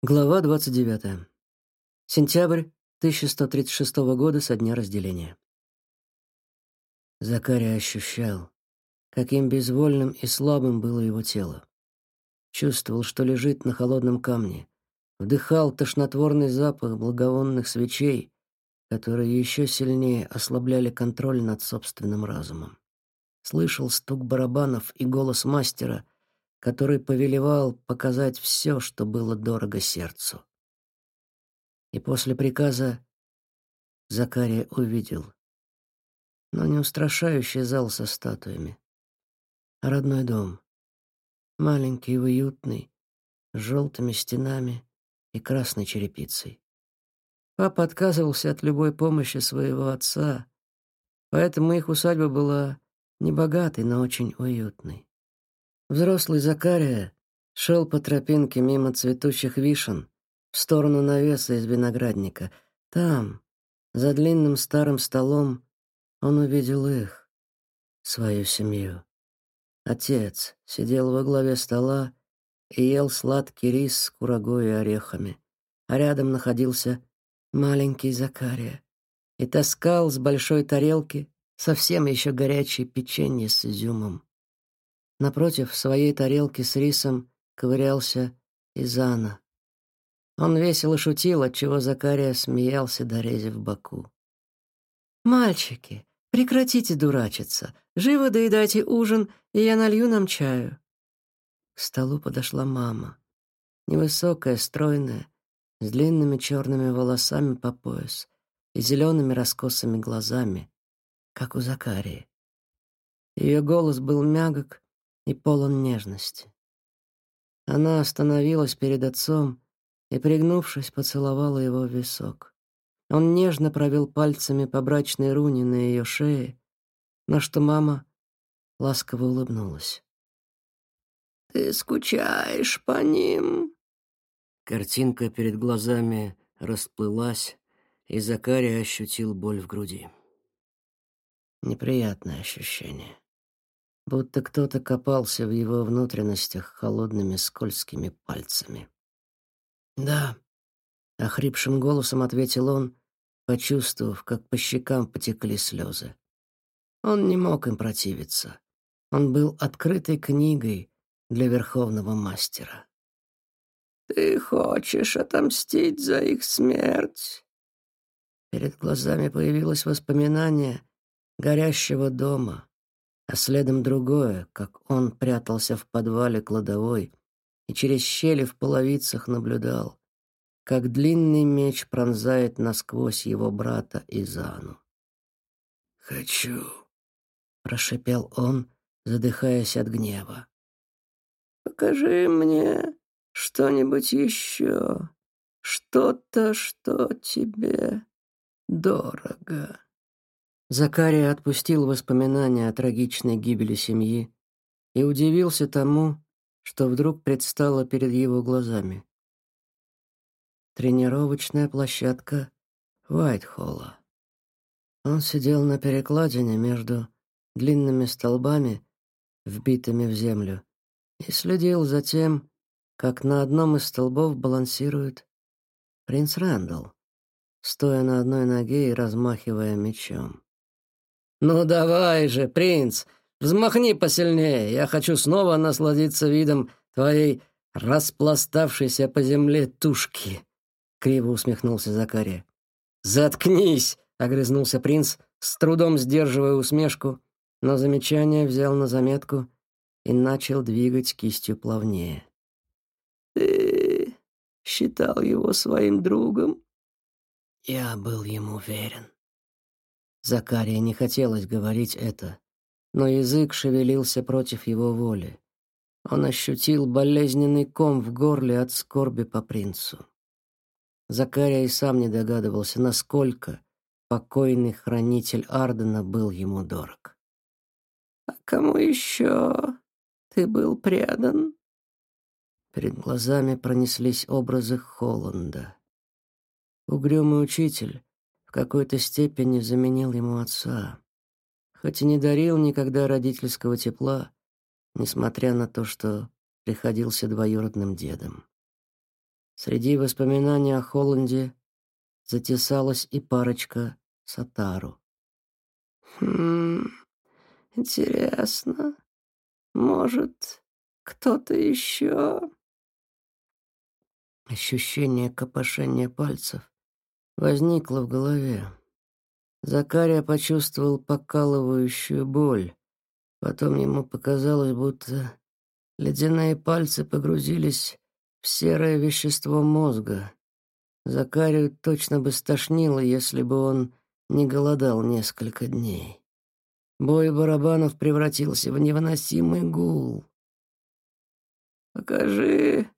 Глава 29. Сентябрь 1136 года со дня разделения. Закария ощущал, каким безвольным и слабым было его тело. Чувствовал, что лежит на холодном камне, вдыхал тошнотворный запах благовонных свечей, которые еще сильнее ослабляли контроль над собственным разумом. Слышал стук барабанов и голос мастера — который повелевал показать все, что было дорого сердцу. И после приказа Закария увидел, но не устрашающий зал со статуями, а родной дом, маленький и уютный, с желтыми стенами и красной черепицей. Папа отказывался от любой помощи своего отца, поэтому их усадьба была небогатой, но очень уютной. Взрослый Закария шел по тропинке мимо цветущих вишен в сторону навеса из виноградника. Там, за длинным старым столом, он увидел их, свою семью. Отец сидел во главе стола и ел сладкий рис с курагой и орехами, а рядом находился маленький Закария и таскал с большой тарелки совсем еще горячее печенье с изюмом. Напротив, своей тарелке с рисом ковырялся Изана. Он весело шутил, отчего Закария смеялся, дорезив боку. «Мальчики, прекратите дурачиться. Живо доедайте ужин, и я налью нам чаю». К столу подошла мама. Невысокая, стройная, с длинными черными волосами по пояс и зелеными раскосыми глазами, как у Закарии. Ее голос был мягок и полон нежности. Она остановилась перед отцом и, пригнувшись, поцеловала его в висок. Он нежно провел пальцами по брачной руне на ее шее, на что мама ласково улыбнулась. «Ты скучаешь по ним?» Картинка перед глазами расплылась, и Закария ощутил боль в груди. Неприятное ощущение будто кто-то копался в его внутренностях холодными скользкими пальцами. «Да», — охрипшим голосом ответил он, почувствовав, как по щекам потекли слезы. Он не мог им противиться. Он был открытой книгой для верховного мастера. «Ты хочешь отомстить за их смерть?» Перед глазами появилось воспоминание горящего дома, а следом другое, как он прятался в подвале кладовой и через щели в половицах наблюдал, как длинный меч пронзает насквозь его брата Изану. «Хочу», — прошипел он, задыхаясь от гнева. «Покажи мне что-нибудь еще, что-то, что тебе дорого». Закария отпустил воспоминания о трагичной гибели семьи и удивился тому, что вдруг предстало перед его глазами. Тренировочная площадка Уайтхолла. Он сидел на перекладине между длинными столбами, вбитыми в землю, и следил за тем, как на одном из столбов балансирует принц Рэндалл, стоя на одной ноге и размахивая мечом. «Ну давай же, принц, взмахни посильнее. Я хочу снова насладиться видом твоей распластавшейся по земле тушки», — криво усмехнулся Закария. «Заткнись!» — огрызнулся принц, с трудом сдерживая усмешку, но замечание взял на заметку и начал двигать кистью плавнее. «Ты считал его своим другом?» «Я был ему верен», Закария не хотелось говорить это, но язык шевелился против его воли. Он ощутил болезненный ком в горле от скорби по принцу. Закария и сам не догадывался, насколько покойный хранитель Ардена был ему дорог. «А кому еще ты был предан?» Перед глазами пронеслись образы Холланда. Угрюмый учитель, в какой-то степени заменил ему отца, хоть и не дарил никогда родительского тепла, несмотря на то, что приходился двоюродным дедом. Среди воспоминаний о Холланде затесалась и парочка Сатару. «Хм, интересно. Может, кто-то еще?» Ощущение копошения пальцев возникло в голове. Закария почувствовал покалывающую боль. Потом ему показалось, будто ледяные пальцы погрузились в серое вещество мозга. Закарию точно бы стошнило, если бы он не голодал несколько дней. Бой барабанов превратился в невыносимый гул. «Покажи,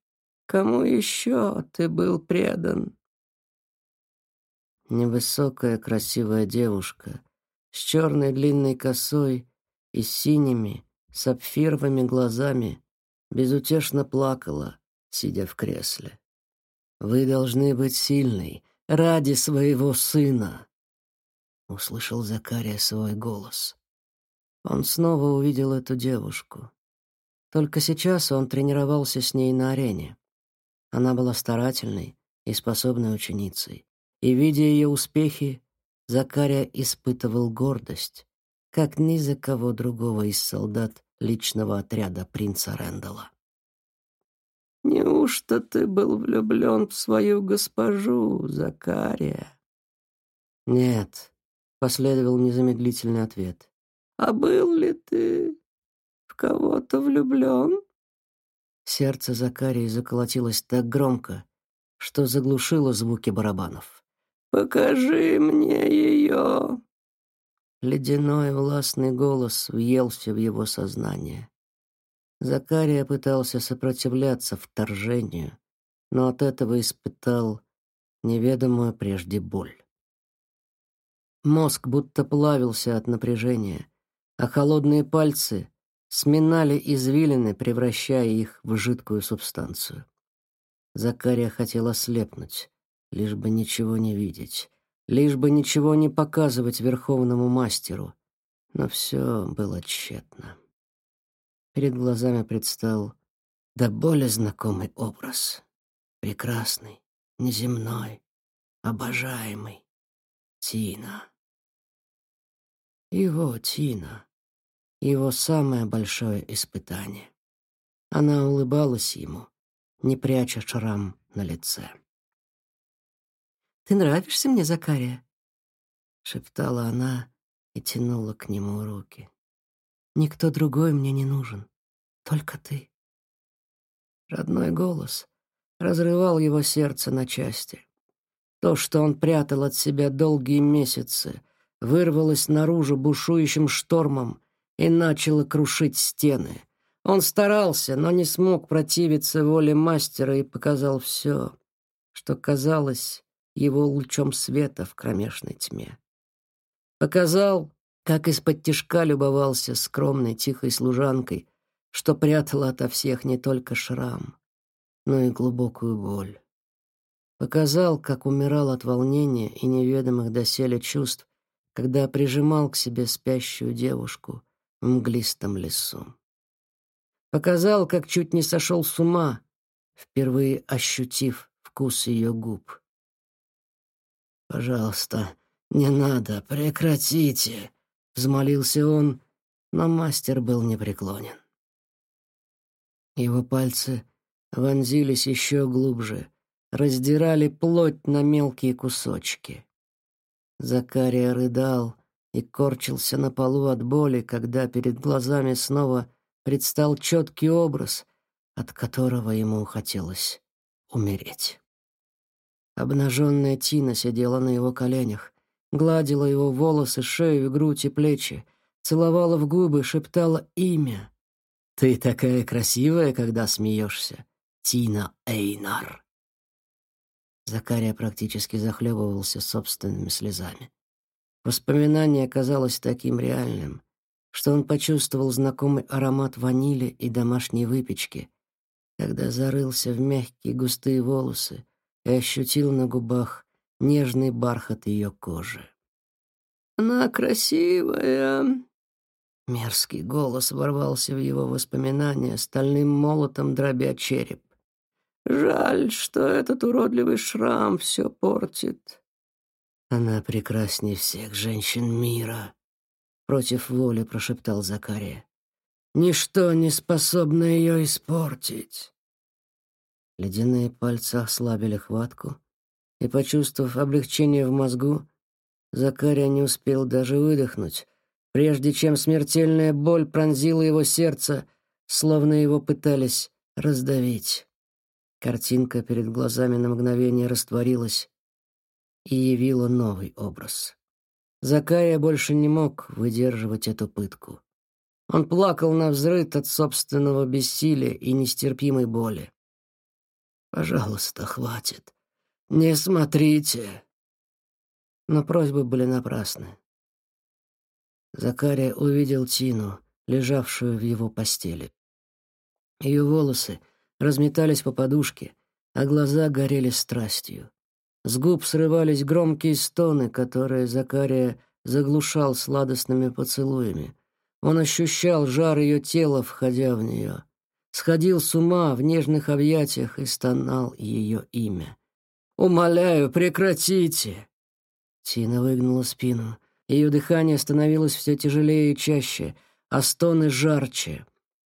кому еще ты был предан?» Невысокая красивая девушка с черной длинной косой и синими сапфировыми глазами безутешно плакала, сидя в кресле. «Вы должны быть сильной ради своего сына!» Услышал Закария свой голос. Он снова увидел эту девушку. Только сейчас он тренировался с ней на арене. Она была старательной и способной ученицей. И, видя ее успехи, Закария испытывал гордость, как ни за кого другого из солдат личного отряда принца Рэндала. «Неужто ты был влюблен в свою госпожу, Закария?» «Нет», — последовал незамедлительный ответ. «А был ли ты в кого-то влюблен?» Сердце Закарии заколотилось так громко, что заглушило звуки барабанов. «Покажи мне ее!» Ледяной властный голос въелся в его сознание. Закария пытался сопротивляться вторжению, но от этого испытал неведомую прежде боль. Мозг будто плавился от напряжения, а холодные пальцы сминали извилины, превращая их в жидкую субстанцию. Закария хотел ослепнуть, лишь бы ничего не видеть, лишь бы ничего не показывать верховному мастеру, но все было тщетно. Перед глазами предстал до боли знакомый образ. Прекрасный, неземной, обожаемый. Тина. Его Тина. Его самое большое испытание. Она улыбалась ему, не пряча шрам на лице. «Ты нравишься мне, Закария?» — шептала она и тянула к нему руки. Никто другой мне не нужен, только ты. Родной голос разрывал его сердце на части. То, что он прятал от себя долгие месяцы, вырвалось наружу бушующим штормом и начало крушить стены. Он старался, но не смог противиться воле мастера и показал все, что казалось его лучом света в кромешной тьме. Показал, как из-под тишка любовался скромной тихой служанкой, что прятала ото всех не только шрам, но и глубокую боль. Показал, как умирал от волнения и неведомых доселе чувств, когда прижимал к себе спящую девушку в мглистом лесу. Показал, как чуть не сошел с ума, впервые ощутив вкус ее губ. «Пожалуйста, не надо, прекратите!» Взмолился он, но мастер был непреклонен. Его пальцы вонзились еще глубже, раздирали плоть на мелкие кусочки. Закария рыдал и корчился на полу от боли, когда перед глазами снова предстал четкий образ, от которого ему хотелось умереть. Обнаженная Тина сидела на его коленях, гладила его волосы, шею, грудь и плечи, целовала в губы, шептала имя. «Ты такая красивая, когда смеешься, Тина Эйнар!» Закария практически захлебывался собственными слезами. Воспоминание казалось таким реальным, что он почувствовал знакомый аромат ванили и домашней выпечки, когда зарылся в мягкие густые волосы и ощутил на губах нежный бархат ее кожи. «Она красивая!» Мерзкий голос ворвался в его воспоминания, стальным молотом дробя череп. Жаль, что этот уродливый шрам все портит. Она прекрасней всех женщин мира, против воли прошептал Закария. Ничто не способно ее испортить. Ледяные пальцы ослабили хватку, и, почувствовав облегчение в мозгу, Закария не успел даже выдохнуть, прежде чем смертельная боль пронзила его сердце, словно его пытались раздавить. Картинка перед глазами на мгновение растворилась и явила новый образ. Закария больше не мог выдерживать эту пытку. Он плакал на взрыд от собственного бессилия и нестерпимой боли. «Пожалуйста, хватит. Не смотрите!» Но просьбы были напрасны. Закария увидел Тину, лежавшую в его постели. Ее волосы разметались по подушке, а глаза горели страстью. С губ срывались громкие стоны, которые Закария заглушал сладостными поцелуями. Он ощущал жар ее тела, входя в нее. Сходил с ума в нежных объятиях и стонал ее имя. «Умоляю, прекратите!» Тина выгнула спину. Ее дыхание становилось все тяжелее и чаще, а стоны жарче.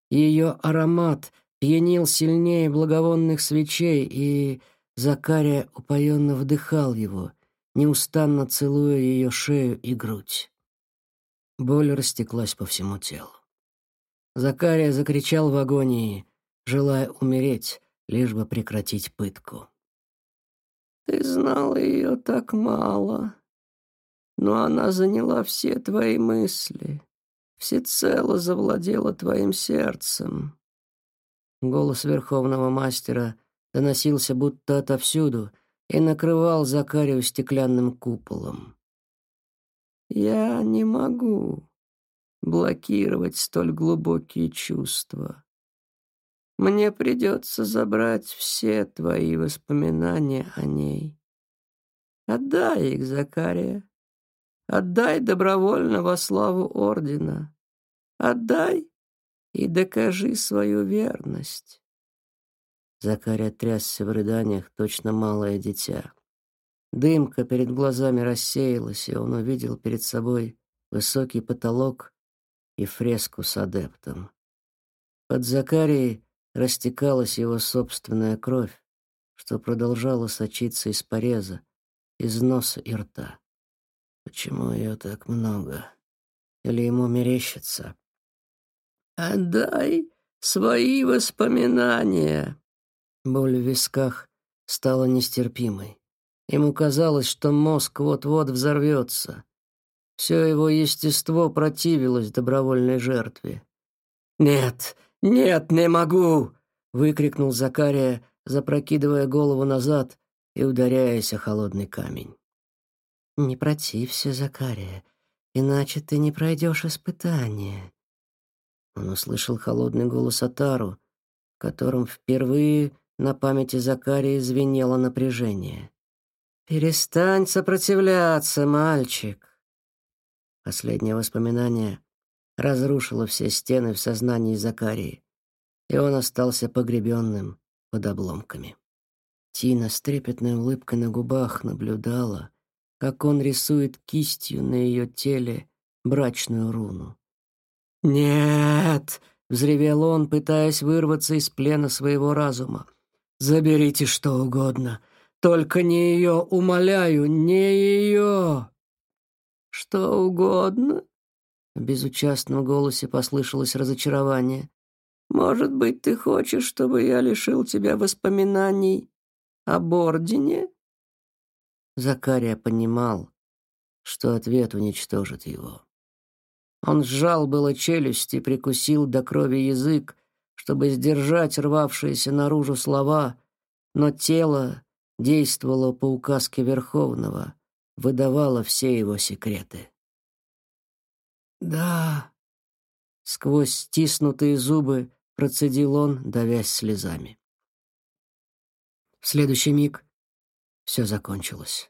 Ее аромат пьянил сильнее благовонных свечей, и Закария упоенно вдыхал его, неустанно целуя ее шею и грудь. Боль растеклась по всему телу. Закария закричал в агонии, желая умереть, лишь бы прекратить пытку. «Ты знал ее так мало, но она заняла все твои мысли, всецело завладела твоим сердцем. Голос верховного мастера доносился будто отовсюду и накрывал Закарию стеклянным куполом. «Я не могу блокировать столь глубокие чувства. Мне придется забрать все твои воспоминания о ней. Отдай их, Закария. Отдай добровольно во славу Ордена. Отдай и докажи свою верность. Закария трясся в рыданиях, точно малое дитя. Дымка перед глазами рассеялась, и он увидел перед собой высокий потолок и фреску с адептом. Под Закарией растекалась его собственная кровь, что продолжала сочиться из пореза, из носа и рта. Почему ее так много? Или ему мерещится? «Отдай свои воспоминания!» Боль в висках стала нестерпимой. Ему казалось, что мозг вот-вот взорвется. Все его естество противилось добровольной жертве. «Нет, нет, не могу!» — выкрикнул Закария, запрокидывая голову назад и ударяясь о холодный камень. «Не протився, Закария, иначе ты не пройдешь испытание», он услышал холодный голос Атару, в котором впервые на памяти Закарии звенело напряжение. «Перестань сопротивляться, мальчик!» Последнее воспоминание разрушило все стены в сознании Закарии, и он остался погребенным под обломками. Тина с трепетной улыбкой на губах наблюдала, как он рисует кистью на ее теле брачную руну. «Нет!» — взревел он, пытаясь вырваться из плена своего разума. «Заберите что угодно, только не ее, умоляю, не ее!» «Что угодно?» В безучастном голосе послышалось разочарование. «Может быть, ты хочешь, чтобы я лишил тебя воспоминаний об Ордене?» Закария понимал, что ответ уничтожит его. Он сжал было челюсть и прикусил до крови язык, чтобы сдержать рвавшиеся наружу слова, но тело действовало по указке Верховного, выдавало все его секреты. «Да», — сквозь стиснутые зубы процедил он, давясь слезами. В следующий миг все закончилось.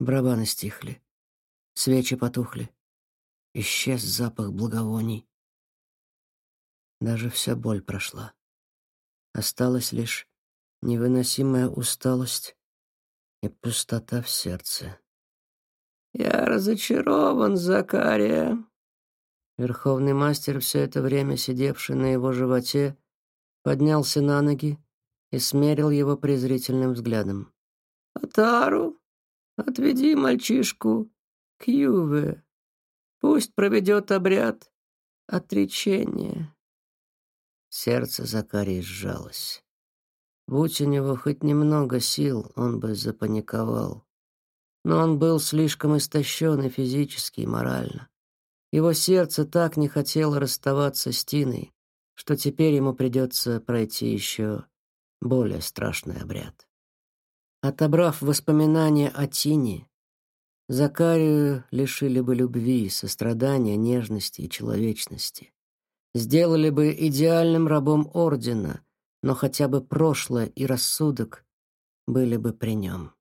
Барабаны стихли, свечи потухли. Исчез запах благовоний. Даже вся боль прошла. Осталось лишь невыносимая усталость и пустота в сердце. «Я разочарован, Закария!» Верховный мастер, все это время сидевший на его животе, поднялся на ноги и смерил его презрительным взглядом. «Атару, отведи мальчишку к Юве. Пусть проведет обряд отречения». Сердце Закарии сжалось. Будь у него хоть немного сил, он бы запаниковал. Но он был слишком истощен и физически, и морально. Его сердце так не хотело расставаться с Тиной, что теперь ему придется пройти еще более страшный обряд. Отобрав воспоминания о Тине, Закарию лишили бы любви, сострадания, нежности и человечности. Сделали бы идеальным рабом ордена, но хотя бы прошлое и рассудок были бы при нем.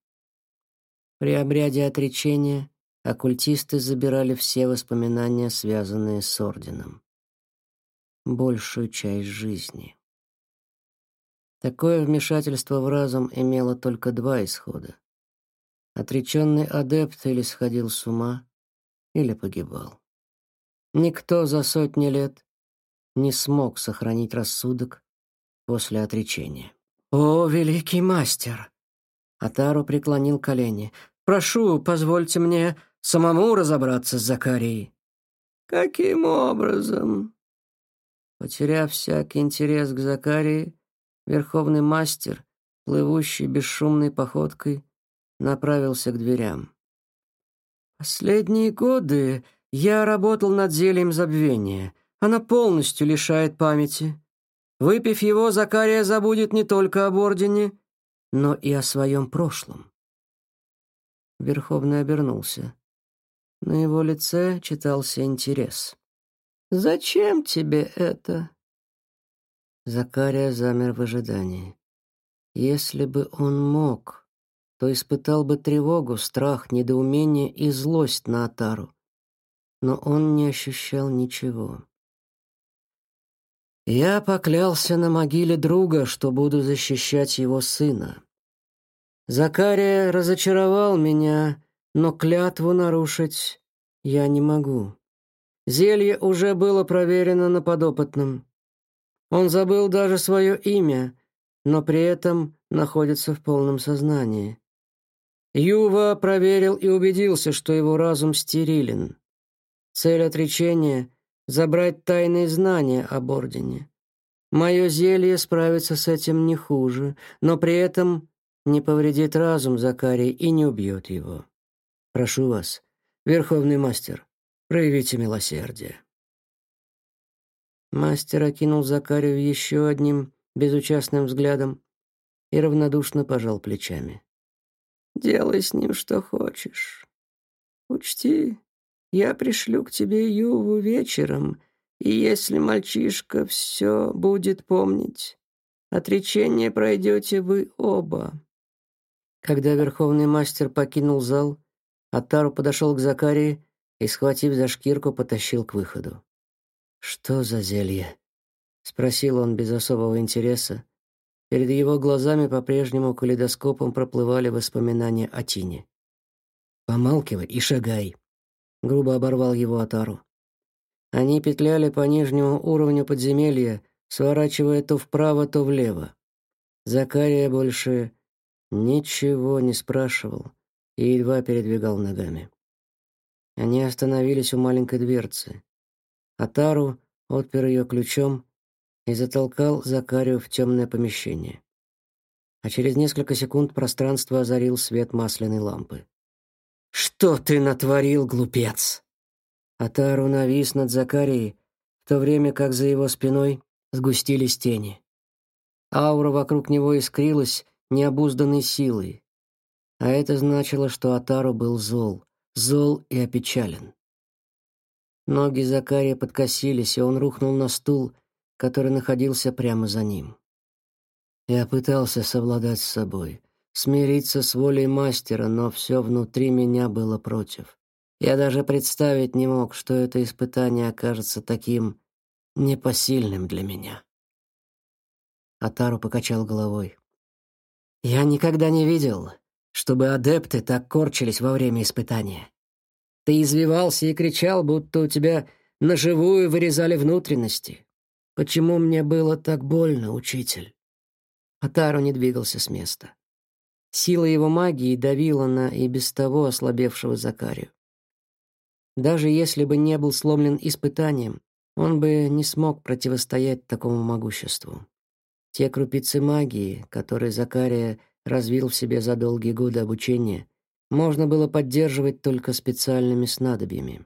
При обряде отречения оккультисты забирали все воспоминания, связанные с орденом. Большую часть жизни. Такое вмешательство в разум имело только два исхода. Отреченный адепт или сходил с ума, или погибал. Никто за сотни лет не смог сохранить рассудок после отречения. «О, великий мастер!» Атару преклонил колени. «Прошу, позвольте мне самому разобраться с Закарией». «Каким образом?» Потеряв всякий интерес к Закарии, верховный мастер, плывущий бесшумной походкой, направился к дверям. «Последние годы я работал над зельем забвения. Она полностью лишает памяти. Выпив его, Закария забудет не только об Ордене, но и о своем прошлом». Верховный обернулся. На его лице читался интерес. «Зачем тебе это?» Закария замер в ожидании. Если бы он мог, то испытал бы тревогу, страх, недоумение и злость на Атару. Но он не ощущал ничего. Я поклялся на могиле друга, что буду защищать его сына. Закария разочаровал меня, но клятву нарушить я не могу. Зелье уже было проверено на подопытном. Он забыл даже свое имя, но при этом находится в полном сознании. Юва проверил и убедился, что его разум стерилен. Цель отречения — забрать тайные знания об Ордене. Мое зелье справится с этим не хуже, но при этом не повредит разум Закарии и не убьет его. Прошу вас, Верховный Мастер, проявите милосердие. Мастер окинул Закарию еще одним безучастным взглядом и равнодушно пожал плечами. «Делай с ним что хочешь. Учти, я пришлю к тебе Юву вечером, и если мальчишка все будет помнить, отречение пройдете вы оба». Когда Верховный Мастер покинул зал, Атару подошел к Закарии и, схватив за шкирку, потащил к выходу. «Что за зелье?» — спросил он без особого интереса. Перед его глазами по-прежнему калейдоскопом проплывали воспоминания о Тине. «Помалкивай и шагай», — грубо оборвал его Атару. Они петляли по нижнему уровню подземелья, сворачивая то вправо, то влево. Закария больше ничего не спрашивал и едва передвигал ногами. Они остановились у маленькой дверцы. Атару отпер ее ключом и затолкал Закарию в темное помещение. А через несколько секунд пространство озарил свет масляной лампы. «Что ты натворил, глупец?» Атару навис над Закарией, в то время как за его спиной сгустились тени. Аура вокруг него искрилась необузданной силой. А это значило, что Атару был зол, зол и опечален. Ноги Закария подкосились, и он рухнул на стул, который находился прямо за ним. Я пытался совладать с собой, смириться с волей мастера, но все внутри меня было против. Я даже представить не мог, что это испытание окажется таким непосильным для меня. Атару покачал головой. Я никогда не видел, чтобы адепты так корчились во время испытания. Ты извивался и кричал, будто у тебя наживую вырезали внутренности. Почему мне было так больно, учитель?» Атару не двигался с места. Сила его магии давила на и без того ослабевшего Закарию. Даже если бы не был сломлен испытанием, он бы не смог противостоять такому могуществу. Те крупицы магии, которые Закария развил в себе за долгие годы обучения, можно было поддерживать только специальными снадобьями.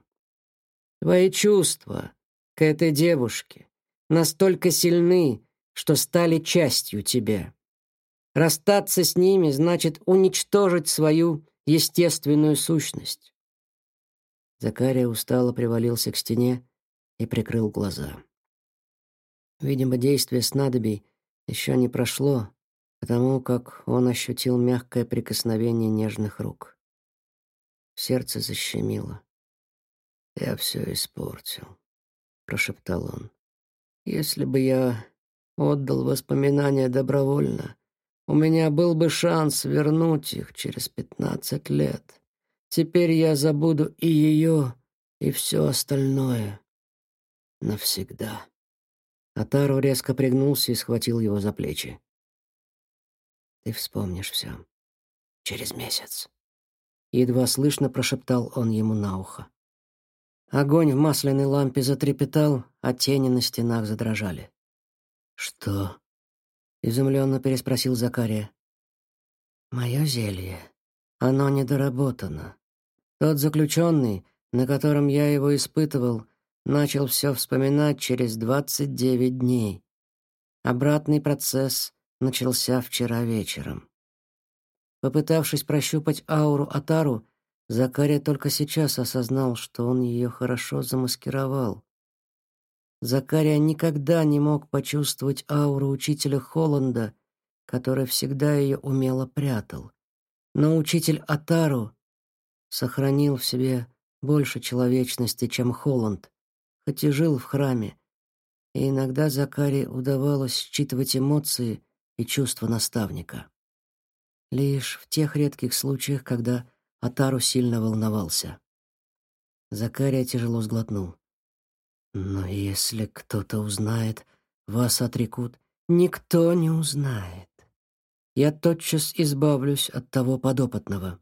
Твои чувства к этой девушке настолько сильны, что стали частью тебя. Расстаться с ними значит уничтожить свою естественную сущность. Закария устало привалился к стене и прикрыл глаза. Видимо, действие снадобий еще не прошло, потому как он ощутил мягкое прикосновение нежных рук. Сердце защемило. «Я все испортил», — прошептал он. «Если бы я отдал воспоминания добровольно, у меня был бы шанс вернуть их через пятнадцать лет. Теперь я забуду и ее, и все остальное. Навсегда». Атару резко пригнулся и схватил его за плечи. «Ты вспомнишь все. Через месяц». Едва слышно прошептал он ему на ухо. Огонь в масляной лампе затрепетал, а тени на стенах задрожали. «Что?» — изумленно переспросил Закария. «Мое зелье. Оно недоработано. Тот заключенный, на котором я его испытывал, начал все вспоминать через 29 дней. Обратный процесс начался вчера вечером. Попытавшись прощупать ауру Атару, Закария только сейчас осознал, что он ее хорошо замаскировал. Закария никогда не мог почувствовать ауру учителя Холланда, который всегда ее умело прятал. Но учитель Атару сохранил в себе больше человечности, чем Холланд, хоть и жил в храме, и иногда Закаре удавалось считывать эмоции и чувства наставника. Лишь в тех редких случаях, когда Атару сильно волновался. Закария тяжело сглотнул. «Но если кто-то узнает, вас отрекут. Никто не узнает. Я тотчас избавлюсь от того подопытного».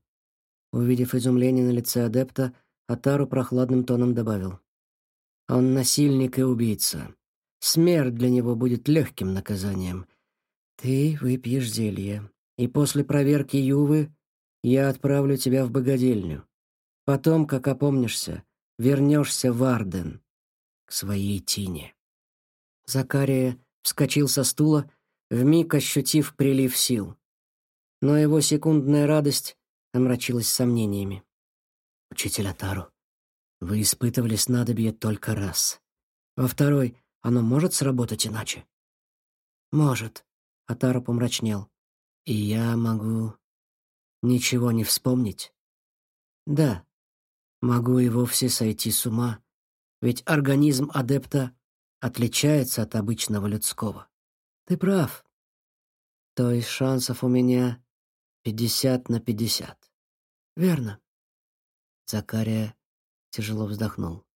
Увидев изумление на лице адепта, Атару прохладным тоном добавил. Он насильник и убийца. Смерть для него будет легким наказанием. Ты выпьешь зелье, и после проверки Ювы я отправлю тебя в богадельню. Потом, как опомнишься, вернешься в Арден, своей Тине». Закария вскочил со стула, вмиг ощутив прилив сил. Но его секундная радость омрачилась сомнениями. «Учитель Атару, вы испытывали снадобье только раз. Во второй оно может сработать иначе? Может. Атару помрачнел. И я могу ничего не вспомнить? Да. Могу и вовсе сойти с ума, ведь организм адепта отличается от обычного людского. Ты прав. То есть шансов у меня пятьдесят на пятьдесят. Верно. Закария тяжело вздохнул.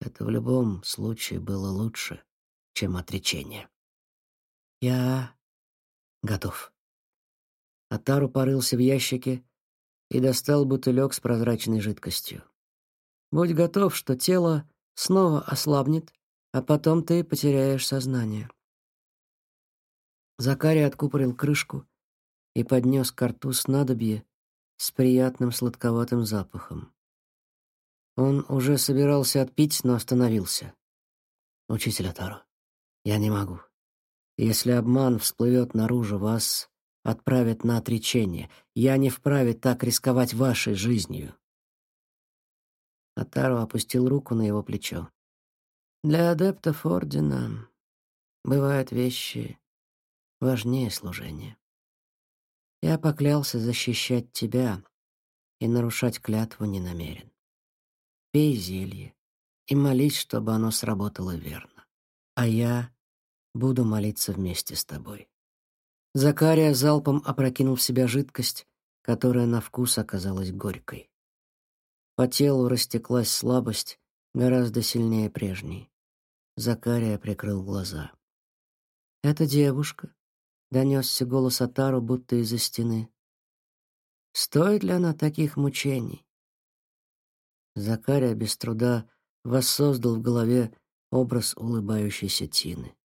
Это в любом случае было лучше, чем отречение. Я готов. Атару порылся в ящике и достал бутылек с прозрачной жидкостью. Будь готов, что тело снова ослабнет, а потом ты потеряешь сознание. Закарий откупорил крышку и поднес к рту снадобье с приятным сладковатым запахом. Он уже собирался отпить, но остановился. «Учитель Атаро, я не могу. Если обман всплывет наружу, вас отправят на отречение. Я не вправе так рисковать вашей жизнью». Атаро опустил руку на его плечо. «Для адептов Ордена бывают вещи важнее служения. Я поклялся защищать тебя и нарушать клятву не намерен пей зелье и молись, чтобы оно сработало верно. А я буду молиться вместе с тобой. Закария залпом опрокинул в себя жидкость, которая на вкус оказалась горькой. По телу растеклась слабость, гораздо сильнее прежней. Закария прикрыл глаза. «Это девушка», — донесся голос Атару, будто из-за стены. «Стоит ли она таких мучений?» Закария без труда воссоздал в голове образ улыбающейся Тины.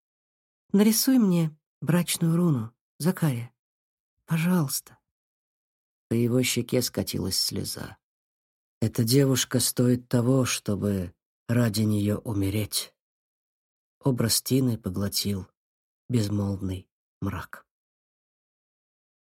«Нарисуй мне брачную руну, Закария. Пожалуйста». По его щеке скатилась слеза. Эта девушка стоит того, чтобы ради нее умереть. Образ Тины поглотил безмолвный мрак.